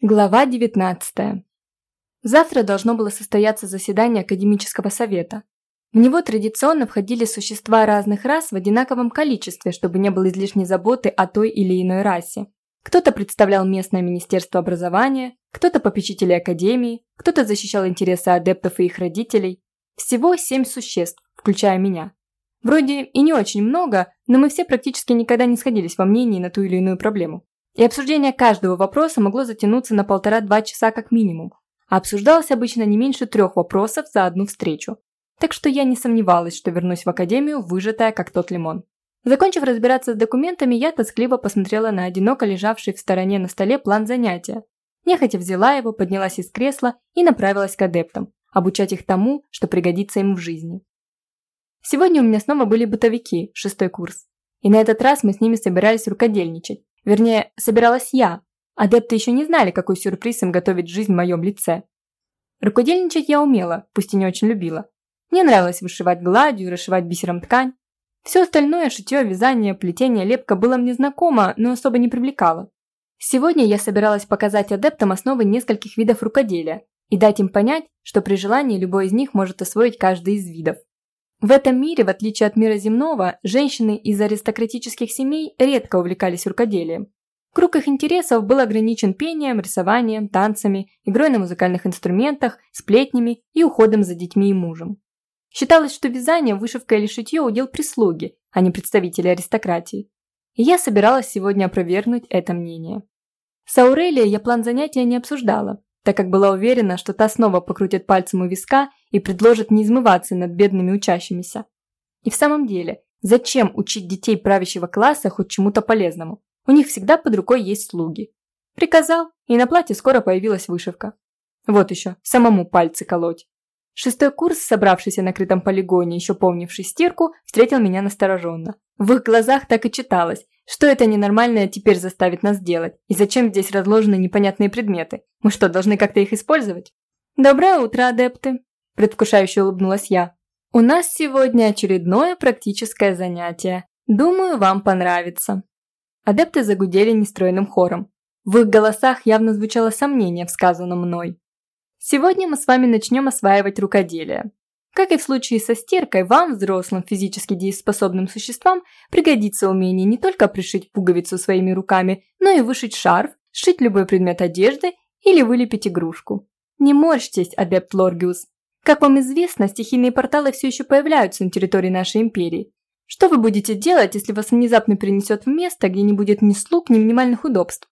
Глава 19. Завтра должно было состояться заседание Академического совета. В него традиционно входили существа разных рас в одинаковом количестве, чтобы не было излишней заботы о той или иной расе. Кто-то представлял местное министерство образования, кто-то попечители академии, кто-то защищал интересы адептов и их родителей. Всего семь существ, включая меня. Вроде и не очень много, но мы все практически никогда не сходились во мнении на ту или иную проблему. И обсуждение каждого вопроса могло затянуться на полтора-два часа как минимум, а обсуждалось обычно не меньше трех вопросов за одну встречу. Так что я не сомневалась, что вернусь в академию, выжатая, как тот лимон. Закончив разбираться с документами, я тоскливо посмотрела на одиноко лежавший в стороне на столе план занятия. Нехотя взяла его, поднялась из кресла и направилась к адептам, обучать их тому, что пригодится им в жизни. Сегодня у меня снова были бытовики, шестой курс. И на этот раз мы с ними собирались рукодельничать, Вернее, собиралась я. Адепты еще не знали, какой сюрприз им готовит жизнь в моем лице. Рукодельничать я умела, пусть и не очень любила. Мне нравилось вышивать гладью, расшивать бисером ткань. Все остальное, шитье, вязание, плетение, лепка было мне знакомо, но особо не привлекало. Сегодня я собиралась показать адептам основы нескольких видов рукоделия и дать им понять, что при желании любой из них может освоить каждый из видов. В этом мире, в отличие от мира земного, женщины из аристократических семей редко увлекались рукоделием. Круг их интересов был ограничен пением, рисованием, танцами, игрой на музыкальных инструментах, сплетнями и уходом за детьми и мужем. Считалось, что вязание, вышивка или шитье – удел прислуги, а не представители аристократии. И я собиралась сегодня опровергнуть это мнение. С Аурелией я план занятия не обсуждала, так как была уверена, что та снова покрутит пальцем у виска и предложит не измываться над бедными учащимися. И в самом деле, зачем учить детей правящего класса хоть чему-то полезному? У них всегда под рукой есть слуги. Приказал, и на платье скоро появилась вышивка. Вот еще, самому пальцы колоть. Шестой курс, собравшийся на крытом полигоне, еще помнивший стирку, встретил меня настороженно. В их глазах так и читалось, что это ненормальное теперь заставит нас делать, и зачем здесь разложены непонятные предметы. Мы что, должны как-то их использовать? Доброе утро, адепты предвкушающе улыбнулась я. «У нас сегодня очередное практическое занятие. Думаю, вам понравится». Адепты загудели нестройным хором. В их голосах явно звучало сомнение в сказанном мной. Сегодня мы с вами начнем осваивать рукоделие. Как и в случае со стиркой, вам, взрослым физически дееспособным существам, пригодится умение не только пришить пуговицу своими руками, но и вышить шарф, сшить любой предмет одежды или вылепить игрушку. Не морщтесь, адепт Лоргиус, как вам известно, стихийные порталы все еще появляются на территории нашей империи. Что вы будете делать, если вас внезапно перенесет в место, где не будет ни слуг, ни минимальных удобств?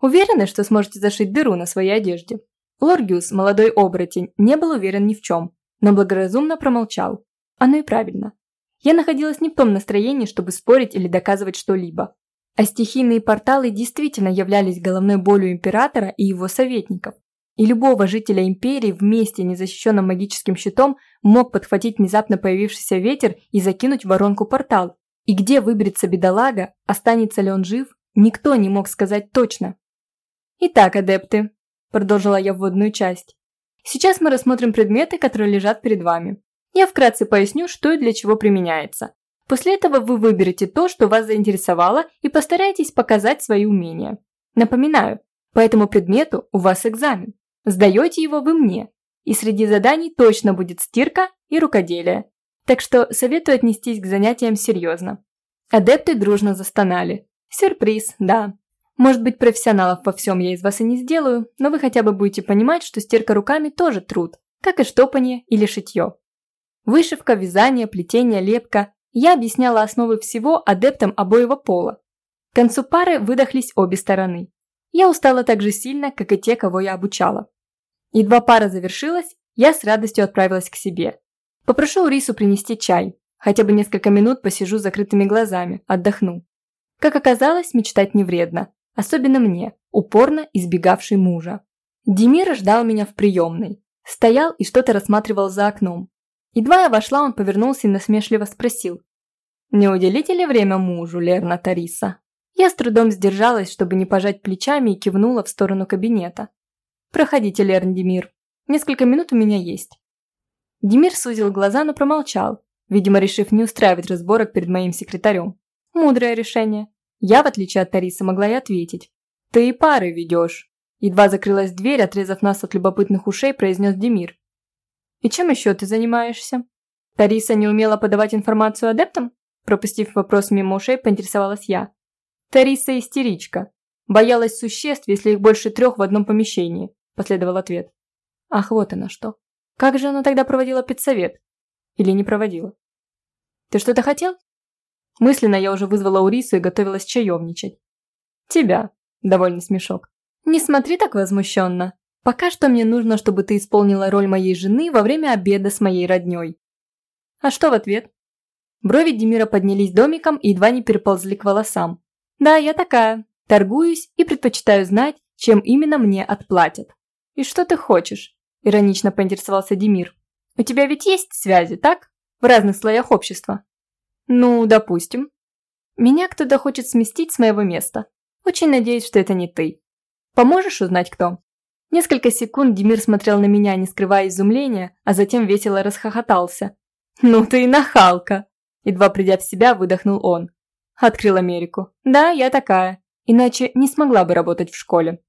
Уверены, что сможете зашить дыру на своей одежде? Лоргиус, молодой оборотень, не был уверен ни в чем, но благоразумно промолчал. Оно и правильно. Я находилась не в том настроении, чтобы спорить или доказывать что-либо. А стихийные порталы действительно являлись головной болью императора и его советников и любого жителя империи вместе незащищенным магическим щитом мог подхватить внезапно появившийся ветер и закинуть в воронку портал. И где выберется бедолага, останется ли он жив, никто не мог сказать точно. «Итак, адепты», – продолжила я вводную часть, – «сейчас мы рассмотрим предметы, которые лежат перед вами. Я вкратце поясню, что и для чего применяется. После этого вы выберете то, что вас заинтересовало, и постарайтесь показать свои умения. Напоминаю, по этому предмету у вас экзамен. Сдаете его вы мне, и среди заданий точно будет стирка и рукоделие. Так что советую отнестись к занятиям серьезно. Адепты дружно застонали. Сюрприз, да. Может быть, профессионалов во всем я из вас и не сделаю, но вы хотя бы будете понимать, что стирка руками тоже труд, как и штопание или шитье. Вышивка, вязание, плетение, лепка. Я объясняла основы всего адептам обоего пола. К концу пары выдохлись обе стороны. Я устала так же сильно, как и те, кого я обучала. Едва пара завершилась, я с радостью отправилась к себе. Попрошу Рису принести чай. Хотя бы несколько минут посижу с закрытыми глазами, отдохну. Как оказалось, мечтать не вредно. Особенно мне, упорно избегавший мужа. Демир ждал меня в приемной. Стоял и что-то рассматривал за окном. Едва я вошла, он повернулся и насмешливо спросил. «Не уделите ли время мужу, Лерна Тариса?» Я с трудом сдержалась, чтобы не пожать плечами и кивнула в сторону кабинета. «Проходите, Лерн Демир. Несколько минут у меня есть». Демир сузил глаза, но промолчал, видимо, решив не устраивать разборок перед моим секретарем. Мудрое решение. Я, в отличие от Тарисы, могла и ответить. «Ты и пары ведешь». Едва закрылась дверь, отрезав нас от любопытных ушей, произнес Демир. «И чем еще ты занимаешься?» Тариса не умела подавать информацию адептам? Пропустив вопрос мимо ушей, поинтересовалась я. Тариса истеричка. Боялась существ, если их больше трех в одном помещении, последовал ответ. Ах, вот она что. Как же она тогда проводила педсовет? Или не проводила? Ты что-то хотел? Мысленно я уже вызвала Урису и готовилась чаевничать. Тебя. Довольный смешок. Не смотри так возмущенно. Пока что мне нужно, чтобы ты исполнила роль моей жены во время обеда с моей родней. А что в ответ? Брови Демира поднялись домиком и едва не переползли к волосам. Да, я такая. Торгуюсь и предпочитаю знать, чем именно мне отплатят. И что ты хочешь? Иронично поинтересовался Демир. У тебя ведь есть связи, так? В разных слоях общества. Ну, допустим. Меня кто-то хочет сместить с моего места. Очень надеюсь, что это не ты. Поможешь узнать, кто? Несколько секунд Демир смотрел на меня, не скрывая изумления, а затем весело расхохотался. «Ну ты и нахалка!» Едва придя в себя, выдохнул он. Открыл Америку. «Да, я такая. Иначе не смогла бы работать в школе».